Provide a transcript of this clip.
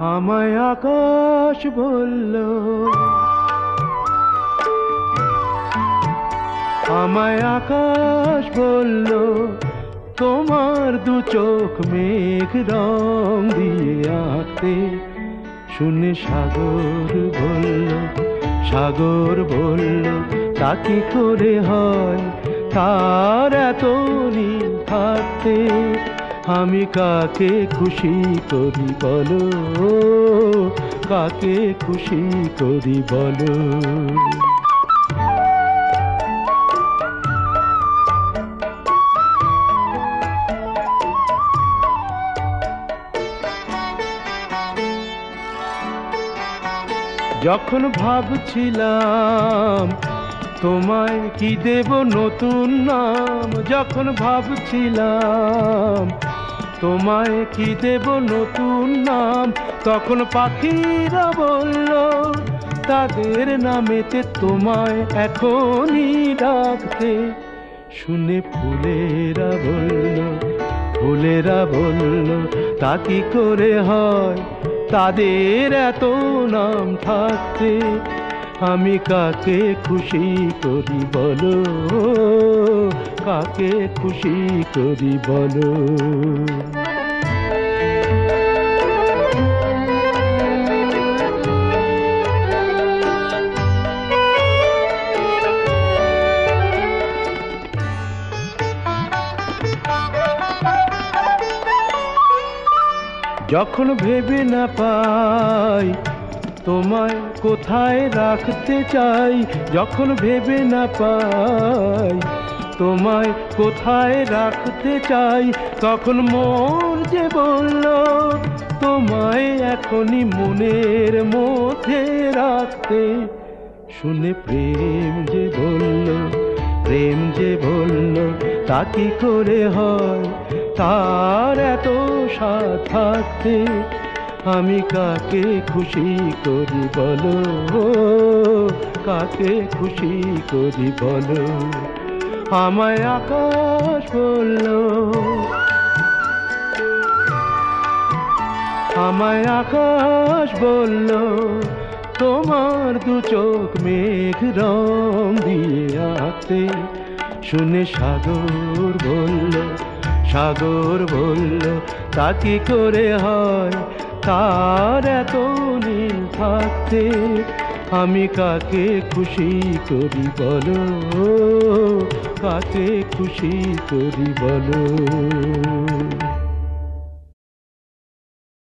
আমায় আকাশ বলল, আমায় আকাশ বলল, তোমার দু চোখ মেঘ রং দিয়ে আঁকতে। শুনে সাগর বলল সাগর বলল, তা কি করে হয়? তার এত নীল থাকতে। আমি কাকে খুশি করি বলো? কাকে খুশি করি বলো? যখন ভাবছিলাম তোমায় কি দেব নতুন নাম? যখন ভাবছিলাম, তোমায় কি দেব নতুন নাম? তখন পাখিরা বলল, তাদের নামেতে তোমায় এখনই ডাকতে। শুনে ফুলেরা বলল ফুলেরা বলল, তা কি করে হয়? তাদের এত নাম থাকতে। আমি কাকে খুশি করি বলো? কাকে খুশি করি বলো? যখন ভেবে না পাই তোমায় কোথায় রাখতে চাই, যখন ভেবে না পাই। তোমায় কোথায় রাখতে চাই, তখন মন যে বলল, তোমায় এখনই মনের মধ্যে রাখতে। শুনে প্রেম যে বলল, প্রেম যে বলল, তা কি করে হয়? তার এত সাথ থাকতে আমি কাকে খুশি করি বলো? কাকে খুশি করি বলো? আমায় আকাশ বলল। আমায় আকাশ বলল, তোমার দু চোখ মেঘ রং দিয়ে আঁকতে। শুনে সাগর বলল সাগর বলল তা কি করে হয় তার এত নীল থাকতে আমি কাকে খুশি করি বলো? কাকে খুশি করি বলো?